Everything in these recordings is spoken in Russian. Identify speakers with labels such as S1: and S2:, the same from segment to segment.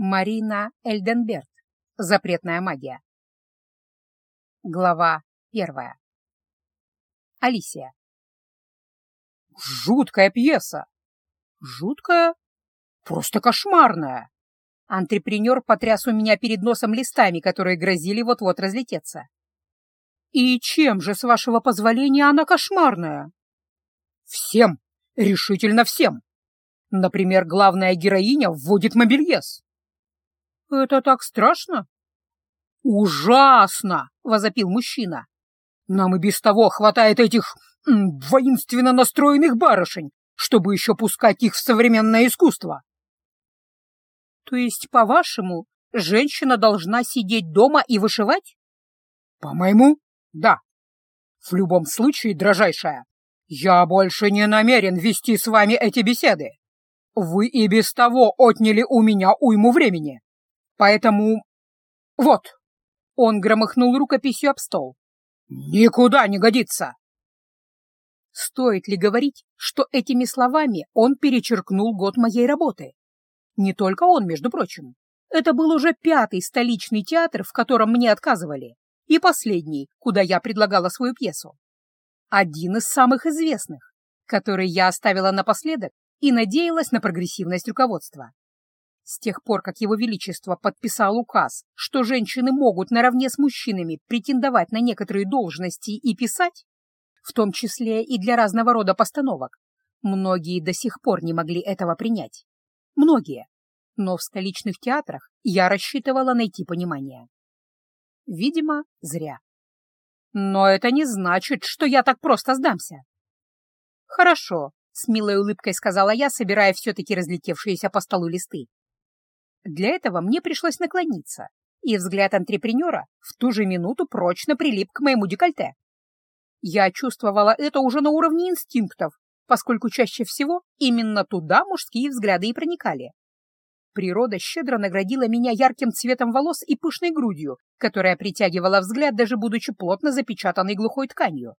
S1: Марина Эльденберт. Запретная магия. Глава первая. Алисия. Жуткая пьеса. Жуткая? Просто кошмарная. Антрепренер потряс у меня перед носом листами, которые грозили вот-вот разлететься. И чем же, с вашего позволения, она кошмарная? Всем, решительно всем. Например, главная героиня вводит мобильез. «Это так страшно?» «Ужасно!» — возопил мужчина. «Нам и без того хватает этих м, воинственно настроенных барышень, чтобы еще пускать их в современное искусство». «То есть, по-вашему, женщина должна сидеть дома и вышивать?» «По-моему, да. В любом случае, дрожайшая, я больше не намерен вести с вами эти беседы. Вы и без того отняли у меня уйму времени. Поэтому... Вот!» Он громыхнул рукописью об стол. «Никуда не годится!» Стоит ли говорить, что этими словами он перечеркнул год моей работы? Не только он, между прочим. Это был уже пятый столичный театр, в котором мне отказывали, и последний, куда я предлагала свою пьесу. Один из самых известных, который я оставила напоследок и надеялась на прогрессивность руководства. С тех пор, как Его Величество подписал указ, что женщины могут наравне с мужчинами претендовать на некоторые должности и писать, в том числе и для разного рода постановок, многие до сих пор не могли этого принять. Многие. Но в столичных театрах я рассчитывала найти понимание. Видимо, зря. Но это не значит, что я так просто сдамся. Хорошо, — с милой улыбкой сказала я, собирая все-таки разлетевшиеся по столу листы. Для этого мне пришлось наклониться, и взгляд антрепренера в ту же минуту прочно прилип к моему декольте. Я чувствовала это уже на уровне инстинктов, поскольку чаще всего именно туда мужские взгляды и проникали. Природа щедро наградила меня ярким цветом волос и пышной грудью, которая притягивала взгляд, даже будучи плотно запечатанной глухой тканью.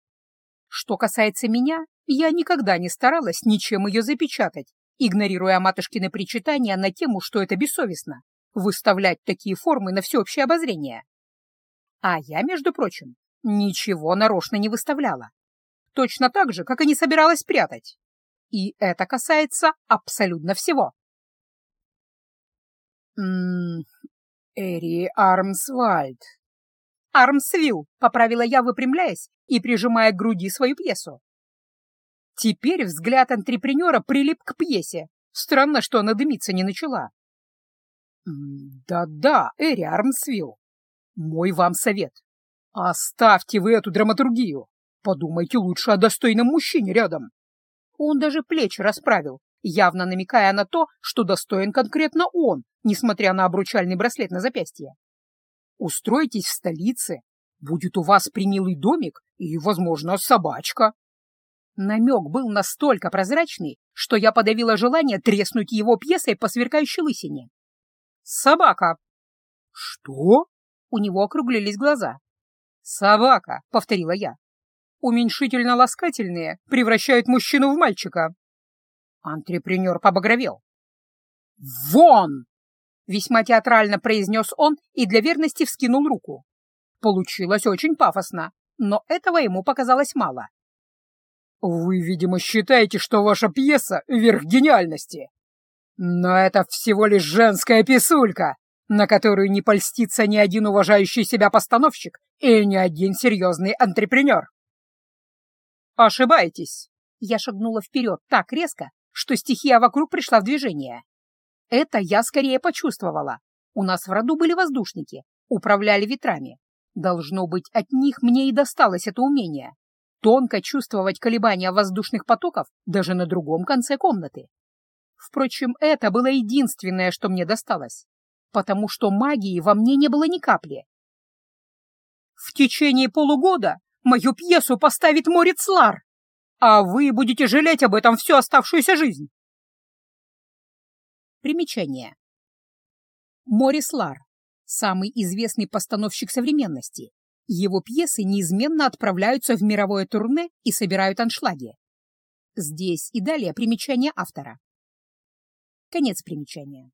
S1: Что касается меня, я никогда не старалась ничем ее запечатать, игнорируя матушкины причитания на тему, что это бессовестно — выставлять такие формы на всеобщее обозрение. А я, между прочим, ничего нарочно не выставляла. Точно так же, как и не собиралась прятать. И это касается абсолютно всего. «Ммм, Эри Армсвальд». «Армсвилл», — поправила я, выпрямляясь и прижимая к груди свою пьесу. Теперь взгляд антрепренера прилип к пьесе. Странно, что она дымиться не начала. «Да-да, Эри Армсвилл, мой вам совет. Оставьте вы эту драматургию. Подумайте лучше о достойном мужчине рядом». Он даже плечи расправил, явно намекая на то, что достоин конкретно он, несмотря на обручальный браслет на запястье. Устройтесь в столице, будет у вас примилый домик и, возможно, собачка. Намек был настолько прозрачный, что я подавила желание треснуть его пьесой по сверкающей лысине. «Собака!» «Что?» У него округлились глаза. «Собака!» — повторила я. «Уменьшительно-ласкательные превращают мужчину в мальчика». Антрепренер побагровел. «Вон!» — весьма театрально произнес он и для верности вскинул руку. Получилось очень пафосно, но этого ему показалось мало. Вы, видимо, считаете, что ваша пьеса — верх гениальности. Но это всего лишь женская писулька, на которую не польстится ни один уважающий себя постановщик и ни один серьезный антрепренер. Ошибаетесь. Я шагнула вперед так резко, что стихия вокруг пришла в движение. Это я скорее почувствовала. У нас в роду были воздушники, управляли ветрами. Должно быть, от них мне и досталось это умение тонко чувствовать колебания воздушных потоков даже на другом конце комнаты. Впрочем, это было единственное, что мне досталось, потому что магии во мне не было ни капли. В течение полугода мою пьесу поставит Морец Лар, а вы будете жалеть об этом всю оставшуюся жизнь. Примечание. Морис Лар — самый известный постановщик современности, его пьесы неизменно отправляются в мировое турне и собирают аншлаги. Здесь и далее примечание автора. Конец примечания.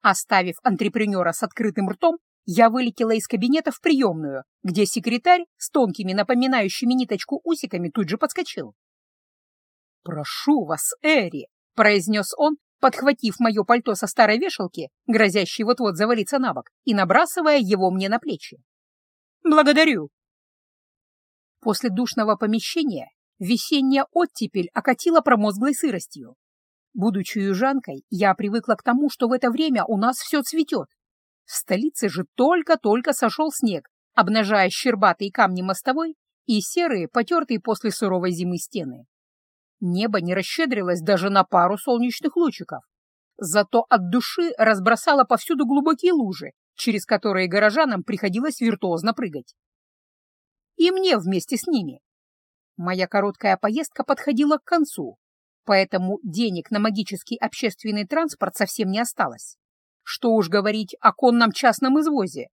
S1: Оставив антрепренера с открытым ртом, я вылетела из кабинета в приемную, где секретарь с тонкими, напоминающими ниточку усиками тут же подскочил. «Прошу вас, Эри!» — произнес он, подхватив мое пальто со старой вешалки, грозящей вот-вот завалиться на бок, и набрасывая его мне на плечи. «Благодарю!» После душного помещения весенняя оттепель окатила промозглой сыростью. Будучи южанкой, я привыкла к тому, что в это время у нас все цветет. В столице же только-только сошел снег, обнажая щербатые камни мостовой и серые, потертые после суровой зимы стены. Небо не расщедрилось даже на пару солнечных лучиков. Зато от души разбросало повсюду глубокие лужи, через которые горожанам приходилось виртуозно прыгать. И мне вместе с ними. Моя короткая поездка подходила к концу, поэтому денег на магический общественный транспорт совсем не осталось. Что уж говорить о конном частном извозе.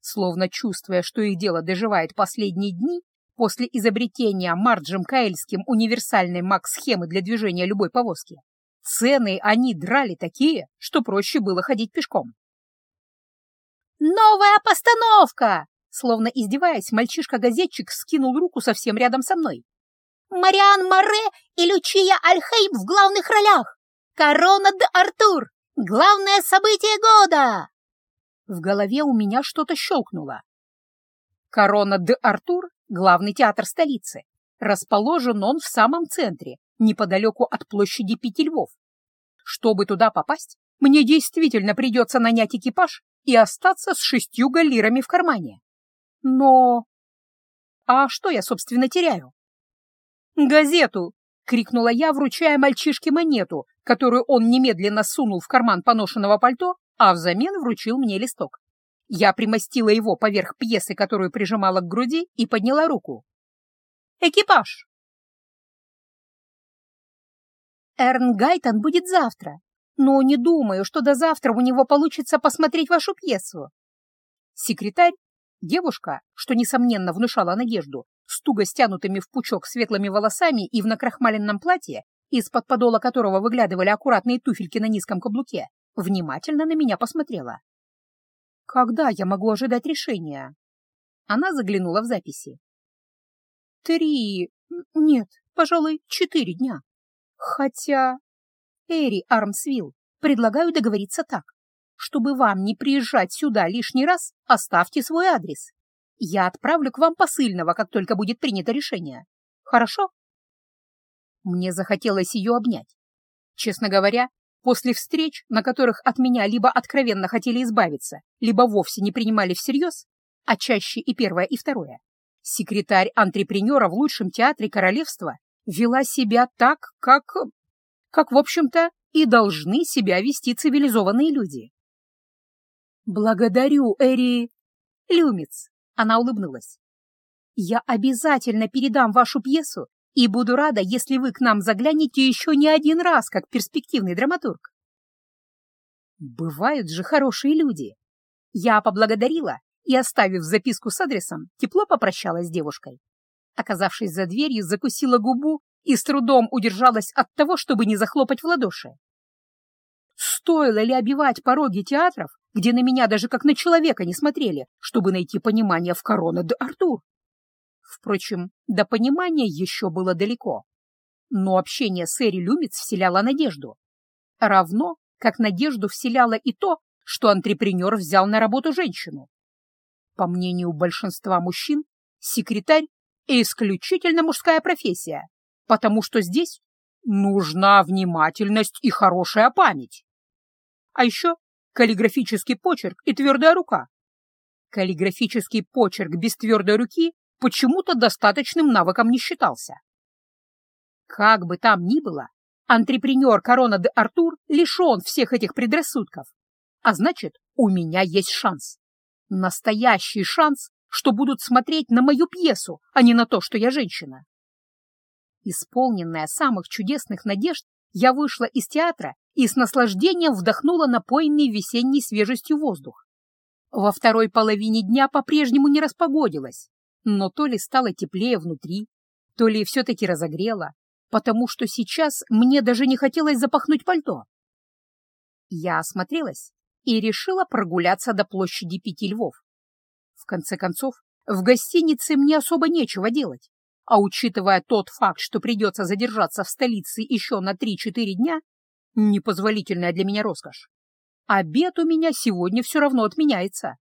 S1: Словно чувствуя, что их дело доживает последние дни, после изобретения Марджем Каэльским универсальной маг-схемы для движения любой повозки, цены они драли такие, что проще было ходить пешком. «Новая постановка!» Словно издеваясь, мальчишка-газетчик скинул руку совсем рядом со мной. Мариан Море и Лючия Альхейм в главных ролях. Корона де Артур. Главное событие года. В голове у меня что-то щелкнуло. Корона де Артур — главный театр столицы. Расположен он в самом центре, неподалеку от площади Пяти Львов. Чтобы туда попасть, мне действительно придется нанять экипаж и остаться с шестью галлирами в кармане. Но... А что я, собственно, теряю? «Газету!» — крикнула я, вручая мальчишке монету, которую он немедленно сунул в карман поношенного пальто, а взамен вручил мне листок. Я примостила его поверх пьесы, которую прижимала к груди, и подняла руку. «Экипаж!» Эрн Гайтон будет завтра, но не думаю, что до завтра у него получится посмотреть вашу пьесу. Секретарь, девушка, что, несомненно, внушала надежду, с туго стянутыми в пучок светлыми волосами и в накрахмаленном платье, из-под подола которого выглядывали аккуратные туфельки на низком каблуке, внимательно на меня посмотрела. «Когда я могу ожидать решения?» Она заглянула в записи. «Три... нет, пожалуй, четыре дня. Хотя... Эри Армсвилл, предлагаю договориться так. Чтобы вам не приезжать сюда лишний раз, оставьте свой адрес. Я отправлю к вам посыльного, как только будет принято решение. Хорошо? Мне захотелось ее обнять. Честно говоря, после встреч, на которых от меня либо откровенно хотели избавиться, либо вовсе не принимали всерьез, а чаще и первое, и второе, секретарь антрепренера в лучшем театре королевства вела себя так, как... как, в общем-то, и должны себя вести цивилизованные люди. «Благодарю, Эри... Люмиц», она улыбнулась. «Я обязательно передам вашу пьесу и буду рада, если вы к нам заглянете еще не один раз, как перспективный драматург». Бывают же хорошие люди. Я поблагодарила и, оставив записку с адресом, тепло попрощалась с девушкой. Оказавшись за дверью, закусила губу и с трудом удержалась от того, чтобы не захлопать в ладоши. Стоило ли обивать пороги театров, где на меня даже как на человека не смотрели, чтобы найти понимание в корона де Артур? Впрочем, до понимания еще было далеко. Но общение с Эри Люмиц вселяло надежду. Равно, как надежду вселяло и то, что антрепренер взял на работу женщину. По мнению большинства мужчин, секретарь — исключительно мужская профессия, потому что здесь нужна внимательность и хорошая память. А еще каллиграфический почерк и твердая рука. Каллиграфический почерк без твердой руки почему-то достаточным навыком не считался. Как бы там ни было, антрепренер Корона де Артур лишен всех этих предрассудков. А значит, у меня есть шанс. Настоящий шанс, что будут смотреть на мою пьесу, а не на то, что я женщина. Исполненная самых чудесных надежд, я вышла из театра и с наслаждением вдохнула напоенный весенней свежестью воздух. Во второй половине дня по-прежнему не распогодилось, но то ли стало теплее внутри, то ли все-таки разогрело, потому что сейчас мне даже не хотелось запахнуть пальто. Я осмотрелась и решила прогуляться до площади Пяти Львов. В конце концов, в гостинице мне особо нечего делать, а учитывая тот факт, что придется задержаться в столице еще на 3-4 дня, непозволительная для меня роскошь, обед у меня сегодня все равно отменяется.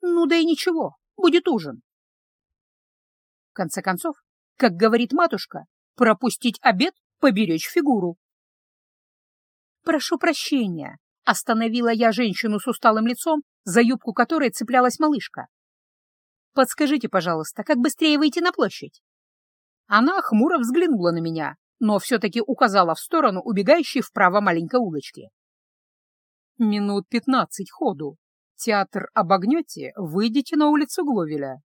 S1: Ну да и ничего, будет ужин. В конце концов, как говорит матушка, пропустить обед — поберечь фигуру. «Прошу прощения», — остановила я женщину с усталым лицом, за юбку которой цеплялась малышка. «Подскажите, пожалуйста, как быстрее выйти на площадь?» Она хмуро взглянула на меня, но все-таки указала в сторону убегающей вправо маленькой улочки. «Минут пятнадцать ходу. Театр обогнете, выйдете на улицу Гловеля.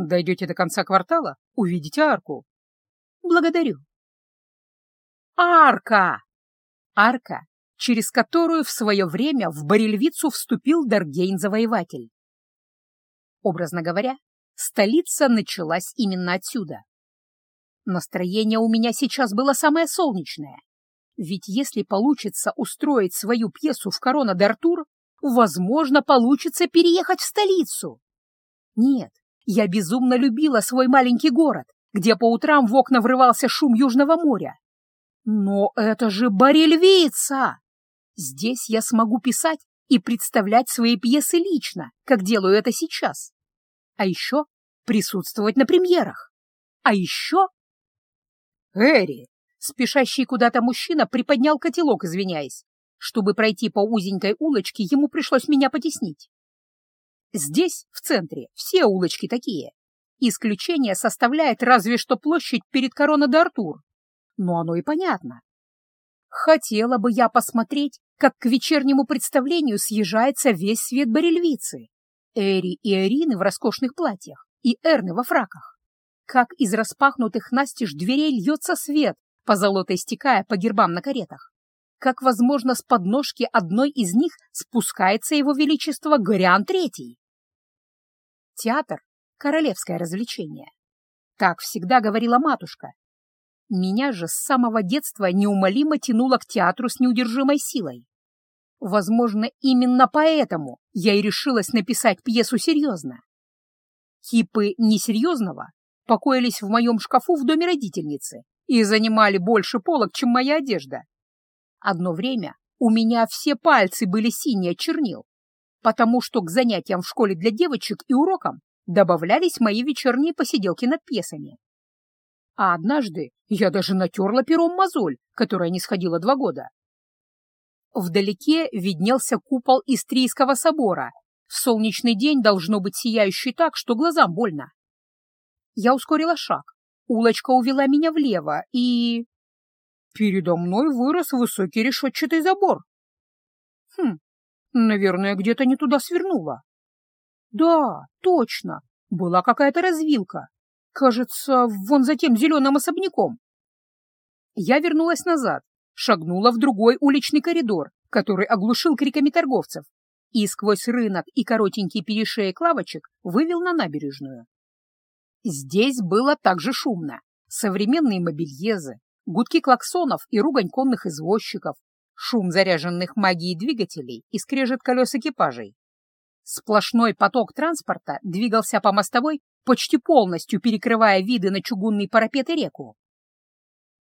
S1: Дойдете до конца квартала, увидите арку. Благодарю. Арка! Арка, через которую в свое время в Барельвицу вступил Даргейн-завоеватель. Образно говоря, столица началась именно отсюда. Настроение у меня сейчас было самое солнечное. Ведь если получится устроить свою пьесу в Корона d'Артур, возможно, получится переехать в столицу. Нет, я безумно любила свой маленький город, где по утрам в окна врывался шум Южного моря. Но это же Барельвица! Здесь я смогу писать и представлять свои пьесы лично, как делаю это сейчас. А еще присутствовать на премьерах. А еще... Эри! Спешащий куда-то мужчина приподнял котелок, извиняясь. Чтобы пройти по узенькой улочке, ему пришлось меня потеснить. Здесь, в центре, все улочки такие. Исключение составляет разве что площадь перед Корона де. Но оно и понятно. Хотела бы я посмотреть, как к вечернему представлению съезжается весь свет барельвицы. Эри и Эрины в роскошных платьях, и Эрны во фраках. Как из распахнутых настежь дверей льется свет, по золотой стекая по гербам на каретах. Как, возможно, с подножки одной из них спускается его величество Гориан Третий. Театр — королевское развлечение. Так всегда говорила матушка, меня же с самого детства неумолимо тянуло к театру с неудержимой силой. Возможно, именно поэтому я и решилась написать пьесу серьезно. Кипы несерьезного покоились в моем шкафу в доме родительницы и занимали больше полок, чем моя одежда. Одно время у меня все пальцы были синие чернил, потому что к занятиям в школе для девочек и урокам добавлялись мои вечерние посиделки над пьесами. А однажды я даже натерла пером мозоль, которая не сходила два года. Вдалеке виднелся купол Истрийского собора. В солнечный день должно быть сияющий так, что глазам больно. Я ускорила шаг. Улочка увела меня влево, и... Передо мной вырос высокий решетчатый забор. Хм, наверное, где-то не туда свернула. Да, точно, была какая-то развилка. Кажется, вон за тем зеленым особняком. Я вернулась назад, шагнула в другой уличный коридор, который оглушил криками торговцев, и сквозь рынок и коротенький перешеек лавочек вывел на набережную. Здесь было также шумно. Современные мобильезы, гудки клаксонов и ругань конных извозчиков, шум заряженных магией двигателей и скрежет колес экипажей. Сплошной поток транспорта двигался по мостовой, почти полностью перекрывая виды на чугунный парапет и реку.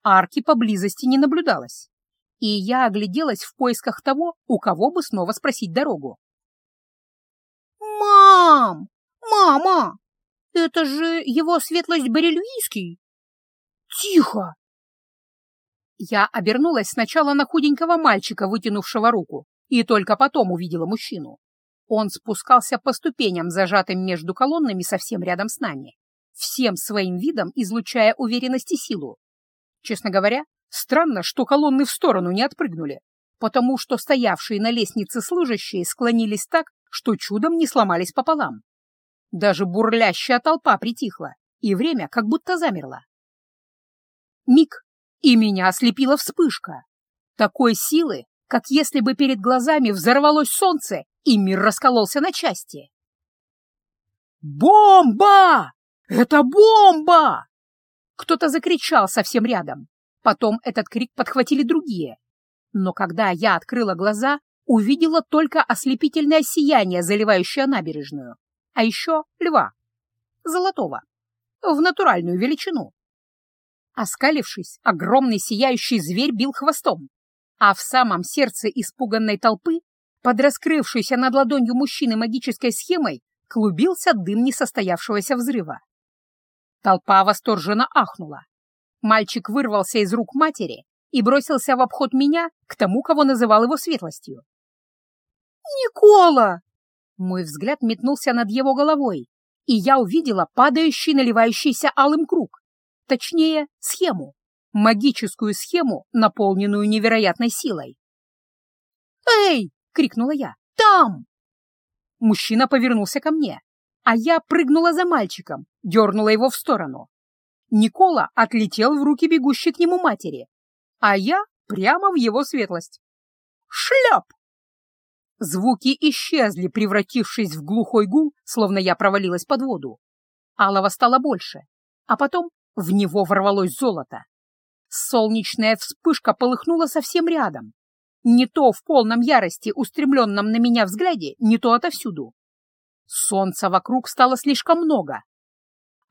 S1: Арки поблизости не наблюдалось, и я огляделась в поисках того, у кого бы снова спросить дорогу. «Мам! Мама! Это же его светлость Барельвийский!» «Тихо!» Я обернулась сначала на худенького мальчика, вытянувшего руку, и только потом увидела мужчину. Он спускался по ступеням, зажатым между колоннами совсем рядом с нами, всем своим видом излучая уверенность и силу. Честно говоря, странно, что колонны в сторону не отпрыгнули, потому что стоявшие на лестнице служащие склонились так, что чудом не сломались пополам. Даже бурлящая толпа притихла, и время как будто замерло. Миг, и меня ослепила вспышка. Такой силы, как если бы перед глазами взорвалось солнце и мир раскололся на части. «Бомба! Это бомба!» Кто-то закричал совсем рядом. Потом этот крик подхватили другие. Но когда я открыла глаза, увидела только ослепительное сияние, заливающее набережную, а еще льва, золотого, в натуральную величину. Оскалившись, огромный сияющий зверь бил хвостом, а в самом сердце испуганной толпы, под раскрывшейся над ладонью мужчины магической схемой, клубился дым несостоявшегося взрыва. Толпа восторженно ахнула. Мальчик вырвался из рук матери и бросился в обход меня к тому, кого называл его светлостью. «Никола!» Мой взгляд метнулся над его головой, и я увидела падающий наливающийся алым круг, точнее, схему, магическую схему, наполненную невероятной силой. «Эй!» — крикнула я. «Там!» Мужчина повернулся ко мне, а я прыгнула за мальчиком, дернула его в сторону. Никола отлетел в руки бегущей к нему матери, а я прямо в его светлость. Шлеп! Звуки исчезли, превратившись в глухой гул, словно я провалилась под воду. Алого стало больше, а потом в него ворвалось золото. Солнечная вспышка полыхнула совсем рядом. Не то в полном ярости, устремленном на меня взгляде, не то отовсюду. Солнца вокруг стало слишком много.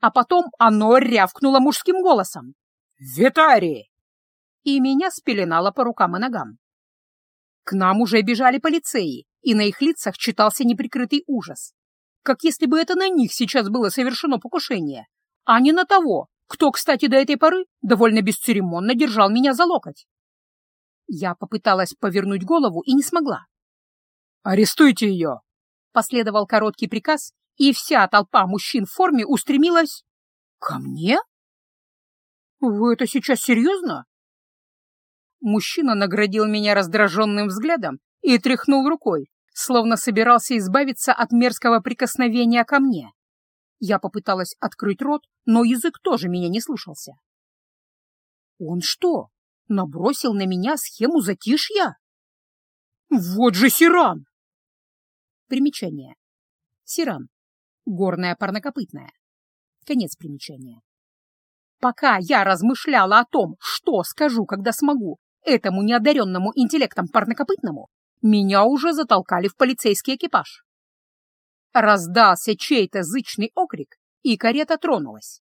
S1: А потом оно рявкнуло мужским голосом. «Витарий!» И меня спеленало по рукам и ногам. К нам уже бежали полицеи, и на их лицах читался неприкрытый ужас. Как если бы это на них сейчас было совершено покушение, а не на того, кто, кстати, до этой поры довольно бесцеремонно держал меня за локоть. Я попыталась повернуть голову и не смогла. «Арестуйте ее!» — последовал короткий приказ, и вся толпа мужчин в форме устремилась... «Ко мне? Вы это сейчас серьезно?» Мужчина наградил меня раздраженным взглядом и тряхнул рукой, словно собирался избавиться от мерзкого прикосновения ко мне. Я попыталась открыть рот, но язык тоже меня не слушался. Он что, набросил на меня схему затишья? Вот же Сиран! Примечание. Сиран. Горная парнокопытная. Конец примечания. Пока я размышляла о том, что скажу, когда смогу, этому неодаренному интеллектом парнокопытному, меня уже затолкали в полицейский экипаж. Раздался чей-то зычный окрик, и карета тронулась.